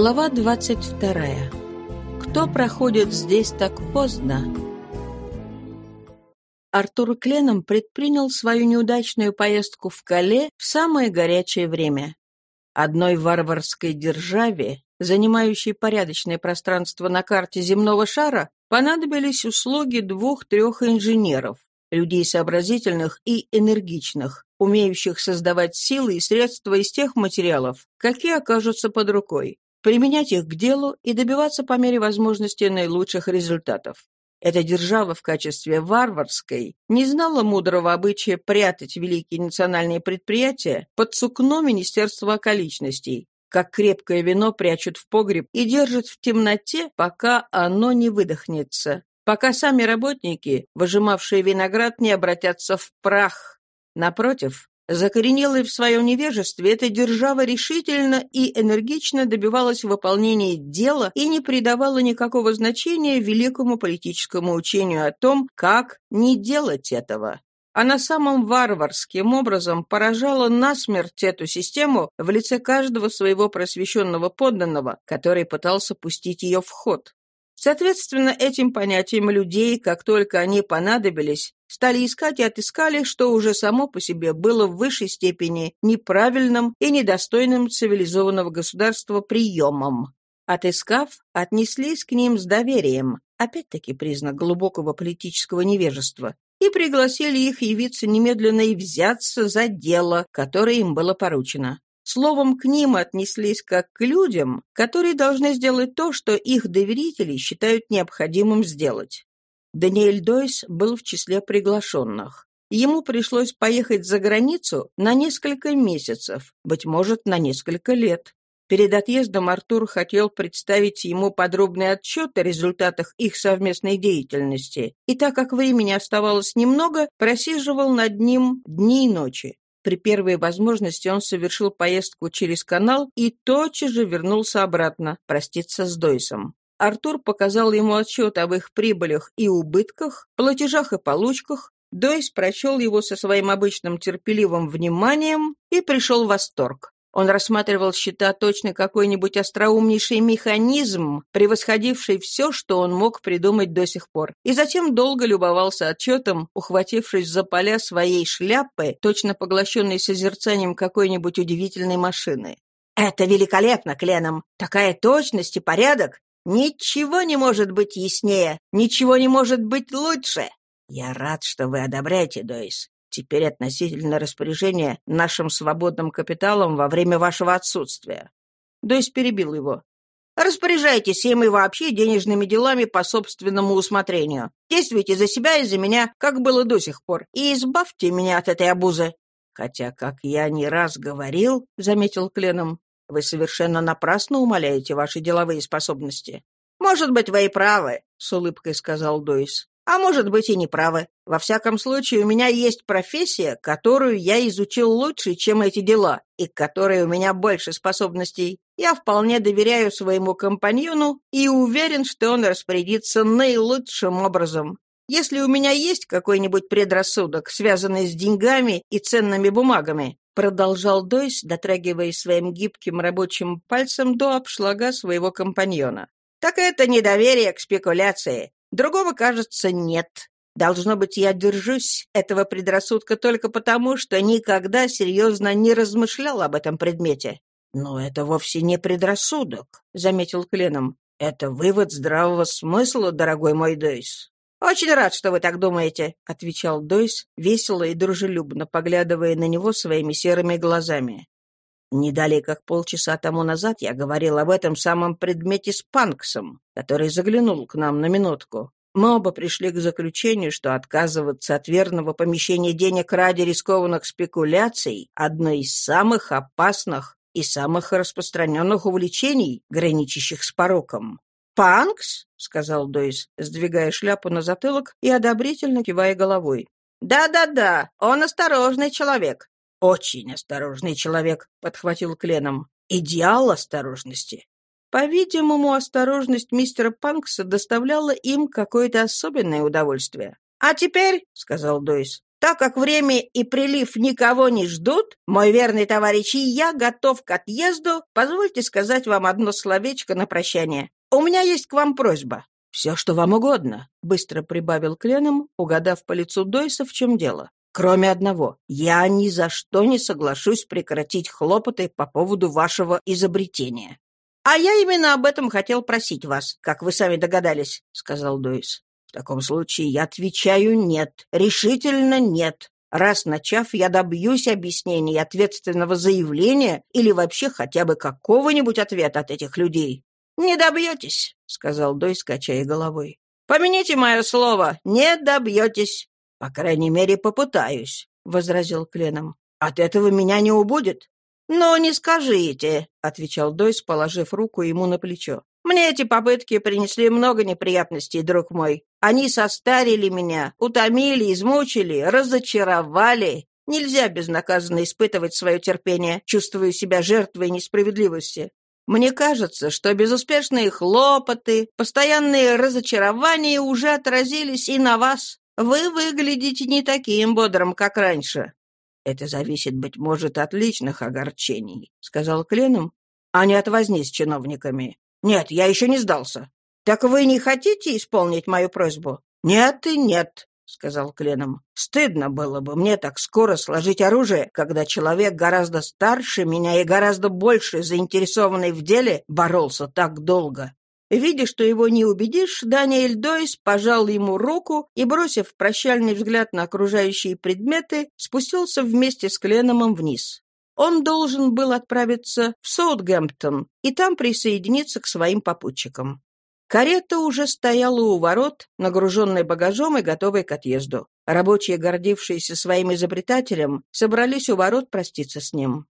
Глава 22. Кто проходит здесь так поздно? Артур Кленом предпринял свою неудачную поездку в Кале в самое горячее время. Одной варварской державе, занимающей порядочное пространство на карте земного шара, понадобились услуги двух-трех инженеров, людей сообразительных и энергичных, умеющих создавать силы и средства из тех материалов, какие окажутся под рукой, применять их к делу и добиваться по мере возможности наилучших результатов. Эта держава в качестве варварской не знала мудрого обычая прятать великие национальные предприятия под сукно Министерства околичностей, как крепкое вино прячут в погреб и держат в темноте, пока оно не выдохнется, пока сами работники, выжимавшие виноград, не обратятся в прах. Напротив, Закоренелая в своем невежестве, эта держава решительно и энергично добивалась выполнения дела и не придавала никакого значения великому политическому учению о том, как не делать этого. Она самым варварским образом поражала насмерть эту систему в лице каждого своего просвещенного подданного, который пытался пустить ее в ход. Соответственно, этим понятиям людей, как только они понадобились, стали искать и отыскали, что уже само по себе было в высшей степени неправильным и недостойным цивилизованного государства приемом. Отыскав, отнеслись к ним с доверием, опять-таки признак глубокого политического невежества, и пригласили их явиться немедленно и взяться за дело, которое им было поручено. Словом, к ним отнеслись как к людям, которые должны сделать то, что их доверители считают необходимым сделать. Даниэль Дойс был в числе приглашенных. Ему пришлось поехать за границу на несколько месяцев, быть может, на несколько лет. Перед отъездом Артур хотел представить ему подробный отчет о результатах их совместной деятельности, и так как времени оставалось немного, просиживал над ним дни и ночи. При первой возможности он совершил поездку через канал и тотчас же вернулся обратно проститься с Дойсом. Артур показал ему отчет об их прибылях и убытках, платежах и получках. Дойс прочел его со своим обычным терпеливым вниманием и пришел в восторг. Он рассматривал счета точно какой-нибудь остроумнейший механизм, превосходивший все, что он мог придумать до сих пор, и затем долго любовался отчетом, ухватившись за поля своей шляпы, точно поглощенной созерцанием какой-нибудь удивительной машины. «Это великолепно, Кленом! Такая точность и порядок! Ничего не может быть яснее, ничего не может быть лучше!» «Я рад, что вы одобряете, Дойс. Теперь относительно распоряжения нашим свободным капиталом во время вашего отсутствия. Дойс перебил его. Распоряжайтесь им и вообще денежными делами по собственному усмотрению. Действуйте за себя и за меня, как было до сих пор, и избавьте меня от этой обузы. Хотя, как я не раз говорил, — заметил Кленом, — вы совершенно напрасно умаляете ваши деловые способности. «Может быть, вы и правы», — с улыбкой сказал Дойс. А может быть и не правы. Во всяком случае, у меня есть профессия, которую я изучил лучше, чем эти дела, и к которой у меня больше способностей. Я вполне доверяю своему компаньону и уверен, что он распорядится наилучшим образом. Если у меня есть какой-нибудь предрассудок, связанный с деньгами и ценными бумагами, продолжал Дойс, дотрагиваясь своим гибким рабочим пальцем до обшлага своего компаньона. Так это недоверие к спекуляции. Другого, кажется, нет. Должно быть, я держусь этого предрассудка только потому, что никогда серьезно не размышлял об этом предмете. «Но это вовсе не предрассудок», — заметил Кленом. «Это вывод здравого смысла, дорогой мой Дойс». «Очень рад, что вы так думаете», — отвечал Дойс, весело и дружелюбно, поглядывая на него своими серыми глазами. Не далее, как полчаса тому назад я говорил об этом самом предмете с Панксом, который заглянул к нам на минутку. Мы оба пришли к заключению, что отказываться от верного помещения денег ради рискованных спекуляций – одно из самых опасных и самых распространенных увлечений, граничащих с пороком. «Панкс?» — сказал Дойс, сдвигая шляпу на затылок и одобрительно кивая головой. «Да-да-да, он осторожный человек. «Очень осторожный человек», — подхватил Кленом. «Идеал осторожности». По-видимому, осторожность мистера Панкса доставляла им какое-то особенное удовольствие. «А теперь», — сказал Дойс, Так как время и прилив никого не ждут, мой верный товарищ и я готов к отъезду, позвольте сказать вам одно словечко на прощание. У меня есть к вам просьба. «Все, что вам угодно», — быстро прибавил Кленом, угадав по лицу Дойса, в чем дело. «Кроме одного, я ни за что не соглашусь прекратить хлопоты по поводу вашего изобретения». «А я именно об этом хотел просить вас, как вы сами догадались», — сказал Дойс. «В таком случае я отвечаю «нет», решительно «нет». Раз начав, я добьюсь объяснений ответственного заявления или вообще хотя бы какого-нибудь ответа от этих людей. «Не добьетесь», — сказал Дой, скачая головой. «Помяните мое слово, не добьетесь». «По крайней мере, попытаюсь», — возразил Кленом. «От этого меня не убудет». «Ну, не скажите», — отвечал Дойс, положив руку ему на плечо. «Мне эти попытки принесли много неприятностей, друг мой. Они состарили меня, утомили, измучили, разочаровали. Нельзя безнаказанно испытывать свое терпение, чувствуя себя жертвой несправедливости. Мне кажется, что безуспешные хлопоты, постоянные разочарования уже отразились и на вас. Вы выглядите не таким бодрым, как раньше. Это зависит, быть может, от личных огорчений, сказал Кленум, а не от возни с чиновниками. Нет, я еще не сдался. Так вы не хотите исполнить мою просьбу? Нет и нет. — сказал Кленом. «Стыдно было бы мне так скоро сложить оружие, когда человек гораздо старше меня и гораздо больше заинтересованный в деле боролся так долго». Видя, что его не убедишь, Даниэль Дойс пожал ему руку и, бросив прощальный взгляд на окружающие предметы, спустился вместе с Кленомом вниз. Он должен был отправиться в Саутгемптон и там присоединиться к своим попутчикам. Карета уже стояла у ворот, нагруженная багажом и готовая к отъезду. Рабочие, гордившиеся своим изобретателем, собрались у ворот проститься с ним.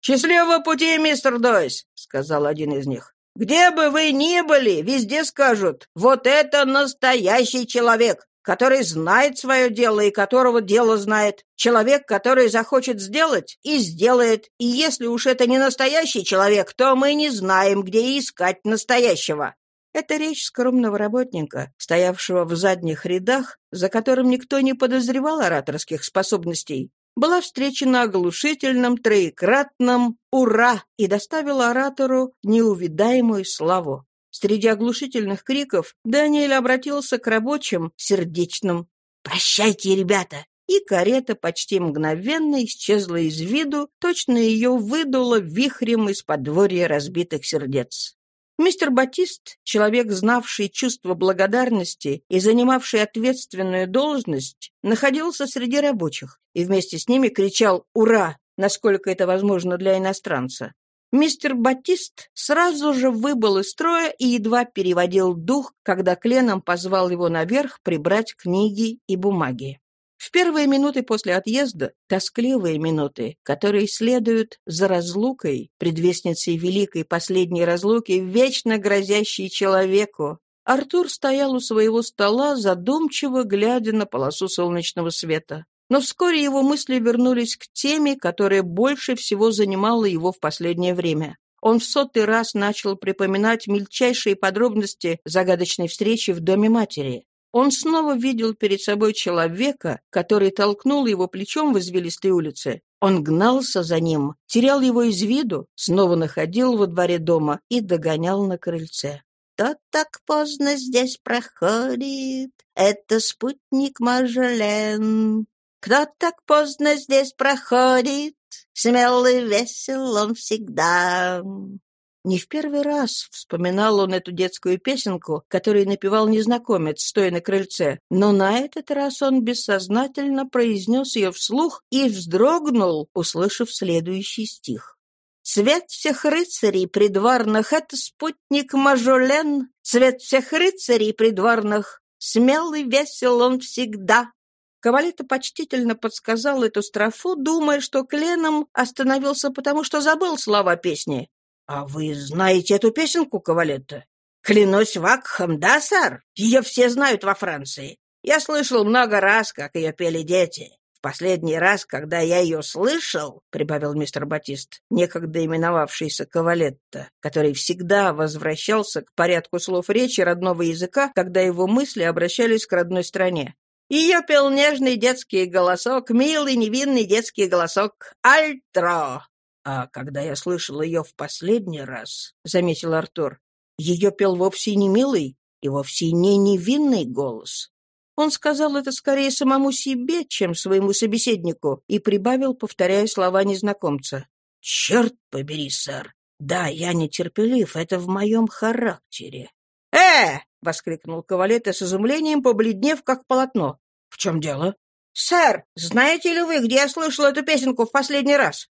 «Счастливого пути, мистер Дойс!» — сказал один из них. «Где бы вы ни были, везде скажут, вот это настоящий человек, который знает свое дело и которого дело знает. Человек, который захочет сделать и сделает. И если уж это не настоящий человек, то мы не знаем, где искать настоящего. Это речь скромного работника, стоявшего в задних рядах, за которым никто не подозревал ораторских способностей, была встречена оглушительным троекратным «Ура!» и доставила оратору неувидаемую славу. Среди оглушительных криков Даниэль обратился к рабочим сердечным «Прощайте, ребята!» и карета почти мгновенно исчезла из виду, точно ее выдуло вихрем из подворья разбитых сердец. Мистер Батист, человек, знавший чувство благодарности и занимавший ответственную должность, находился среди рабочих и вместе с ними кричал «Ура!», насколько это возможно для иностранца. Мистер Батист сразу же выбыл из строя и едва переводил дух, когда Кленом позвал его наверх прибрать книги и бумаги. В первые минуты после отъезда, тоскливые минуты, которые следуют за разлукой, предвестницей великой последней разлуки, вечно грозящей человеку, Артур стоял у своего стола, задумчиво глядя на полосу солнечного света. Но вскоре его мысли вернулись к теме, которая больше всего занимала его в последнее время. Он в сотый раз начал припоминать мельчайшие подробности загадочной встречи в доме матери. Он снова видел перед собой человека, который толкнул его плечом в извилистой улице. Он гнался за ним, терял его из виду, снова находил во дворе дома и догонял на крыльце. «Кто так поздно здесь проходит? Это спутник Мажелен. Кто так поздно здесь проходит? Смелый весел он всегда. Не в первый раз вспоминал он эту детскую песенку, которую напевал незнакомец, стоя на крыльце, но на этот раз он бессознательно произнес ее вслух и вздрогнул, услышав следующий стих. «Цвет всех рыцарей придворных — это спутник Мажолен, цвет всех рыцарей придворных, смелый, весел он всегда». Кавалета почтительно подсказал эту строфу, думая, что Кленом остановился потому, что забыл слова песни. «А вы знаете эту песенку, Кавалетта?» «Клянусь Вакхом, да, сэр? Ее все знают во Франции. Я слышал много раз, как ее пели дети. В последний раз, когда я ее слышал, — прибавил мистер Батист, некогда именовавшийся Кавалетта, который всегда возвращался к порядку слов речи родного языка, когда его мысли обращались к родной стране. Ее пел нежный детский голосок, милый невинный детский голосок. Альтро! А когда я слышал ее в последний раз, — заметил Артур, — ее пел вовсе не милый и вовсе не невинный голос. Он сказал это скорее самому себе, чем своему собеседнику, и прибавил, повторяя слова незнакомца. «Черт побери, сэр! Да, я нетерпелив, это в моем характере». «Э!» — воскликнул Кавалета с изумлением, побледнев, как полотно. «В чем дело?» «Сэр, знаете ли вы, где я слышал эту песенку в последний раз?»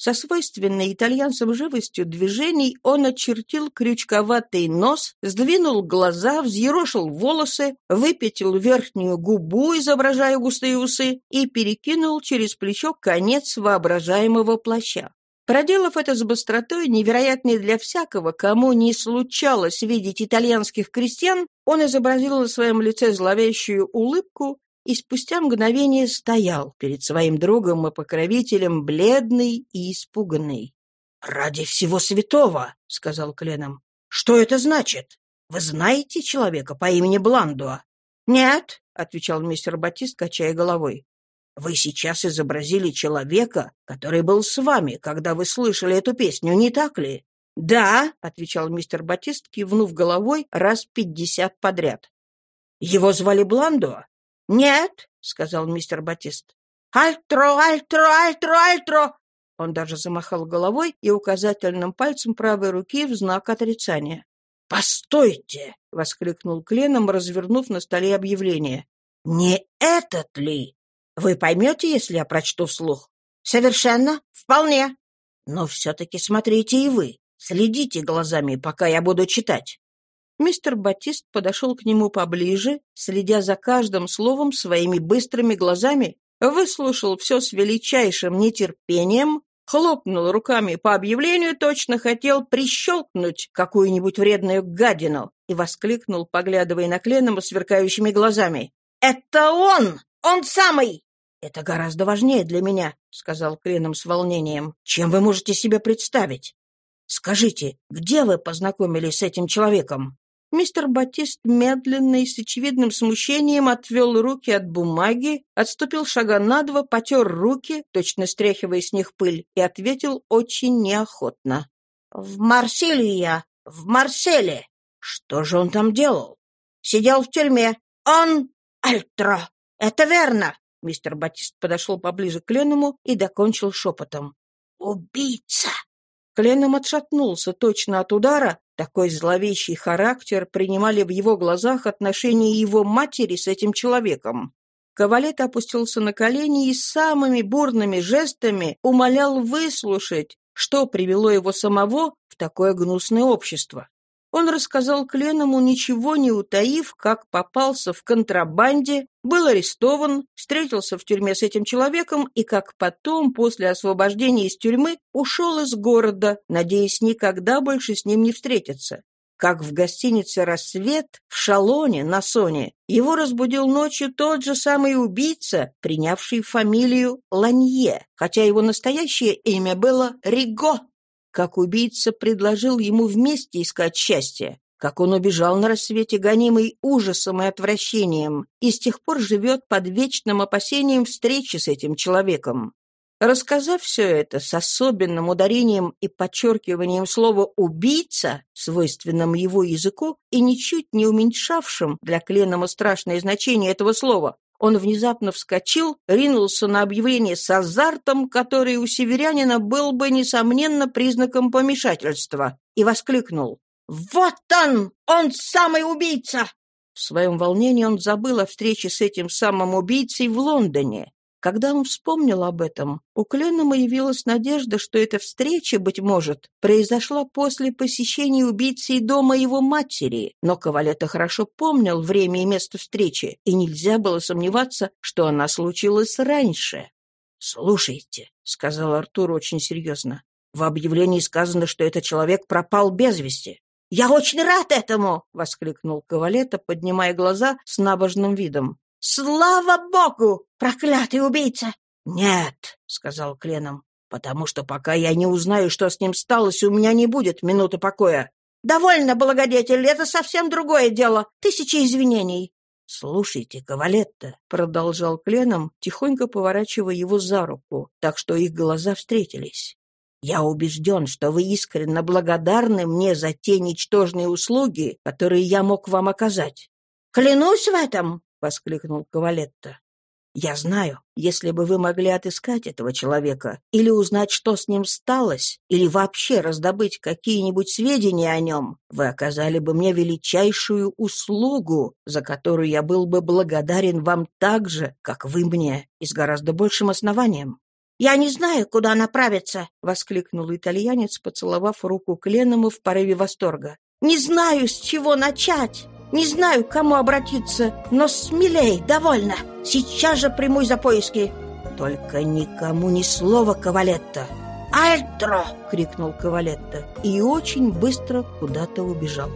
Со свойственной итальянцам живостью движений он очертил крючковатый нос, сдвинул глаза, взъерошил волосы, выпятил верхнюю губу, изображая густые усы, и перекинул через плечо конец воображаемого плаща. Проделав это с быстротой, невероятной для всякого, кому не случалось видеть итальянских крестьян, он изобразил на своем лице зловещую улыбку и спустя мгновение стоял перед своим другом и покровителем, бледный и испуганный. «Ради всего святого!» — сказал Кленом. «Что это значит? Вы знаете человека по имени Бландуа?» «Нет», — отвечал мистер Батист, качая головой. «Вы сейчас изобразили человека, который был с вами, когда вы слышали эту песню, не так ли?» «Да», — отвечал мистер Батист, кивнув головой раз пятьдесят подряд. «Его звали Бландуа?» «Нет», — сказал мистер Батист. «Альтро, альтро, альтро, альтро!» Он даже замахал головой и указательным пальцем правой руки в знак отрицания. «Постойте!» — воскликнул Кленом, развернув на столе объявление. «Не этот ли? Вы поймете, если я прочту вслух?» «Совершенно. Вполне. Но все-таки смотрите и вы. Следите глазами, пока я буду читать. Мистер Батист подошел к нему поближе, следя за каждым словом своими быстрыми глазами, выслушал все с величайшим нетерпением, хлопнул руками по объявлению, точно хотел прищелкнуть какую-нибудь вредную гадину и воскликнул, поглядывая на Кленома сверкающими глазами. «Это он! Он самый!» «Это гораздо важнее для меня», — сказал Кленом с волнением. «Чем вы можете себе представить? Скажите, где вы познакомились с этим человеком?» Мистер Батист медленно и с очевидным смущением отвел руки от бумаги, отступил шага на два, потер руки, точно стряхивая с них пыль, и ответил очень неохотно. «В Марселе я, в Марселе. Что же он там делал? Сидел в тюрьме. Он... Альтро. Это верно!» Мистер Батист подошел поближе к Ленному и докончил шепотом. «Убийца!» Кленом отшатнулся точно от удара, такой зловещий характер принимали в его глазах отношения его матери с этим человеком. Кавалет опустился на колени и самыми бурными жестами умолял выслушать, что привело его самого в такое гнусное общество. Он рассказал Кленому, ничего не утаив, как попался в контрабанде, был арестован, встретился в тюрьме с этим человеком и как потом, после освобождения из тюрьмы, ушел из города, надеясь никогда больше с ним не встретиться. Как в гостинице «Рассвет» в Шалоне на Соне его разбудил ночью тот же самый убийца, принявший фамилию Ланье, хотя его настоящее имя было Риго как убийца предложил ему вместе искать счастье, как он убежал на рассвете, гонимый ужасом и отвращением, и с тех пор живет под вечным опасением встречи с этим человеком. Рассказав все это с особенным ударением и подчеркиванием слова «убийца», свойственным его языку, и ничуть не уменьшавшим для Кленома страшное значение этого слова, он внезапно вскочил, ринулся на объявление с азартом, который у северянина был бы, несомненно, признаком помешательства, и воскликнул. «Вот он! Он самый убийца!» В своем волнении он забыл о встрече с этим самым убийцей в Лондоне. Когда он вспомнил об этом, у Кленнама явилась надежда, что эта встреча, быть может, произошла после посещения убийцы дома его матери, но Кавалета хорошо помнил время и место встречи, и нельзя было сомневаться, что она случилась раньше. «Слушайте», — сказал Артур очень серьезно, — «в объявлении сказано, что этот человек пропал без вести». «Я очень рад этому!» — воскликнул Кавалета, поднимая глаза с набожным видом. «Слава богу! Проклятый убийца!» «Нет», — сказал Кленом, «потому что пока я не узнаю, что с ним сталось, у меня не будет минуты покоя». «Довольно, благодетель, это совсем другое дело. Тысячи извинений». «Слушайте, Кавалетта», — продолжал Кленом, тихонько поворачивая его за руку, так что их глаза встретились. «Я убежден, что вы искренне благодарны мне за те ничтожные услуги, которые я мог вам оказать». «Клянусь в этом!» — воскликнул Кавалетта. Я знаю, если бы вы могли отыскать этого человека, или узнать, что с ним сталось, или вообще раздобыть какие-нибудь сведения о нем, вы оказали бы мне величайшую услугу, за которую я был бы благодарен вам так же, как вы мне, и с гораздо большим основанием. «Я не знаю, куда направиться!» — воскликнул итальянец, поцеловав руку Кленному в порыве восторга. «Не знаю, с чего начать!» Не знаю, к кому обратиться, но смелей, довольно. Сейчас же примусь за поиски. Только никому ни слова, Кавалетта. «Альтро!» — крикнул Кавалетта и очень быстро куда-то убежал.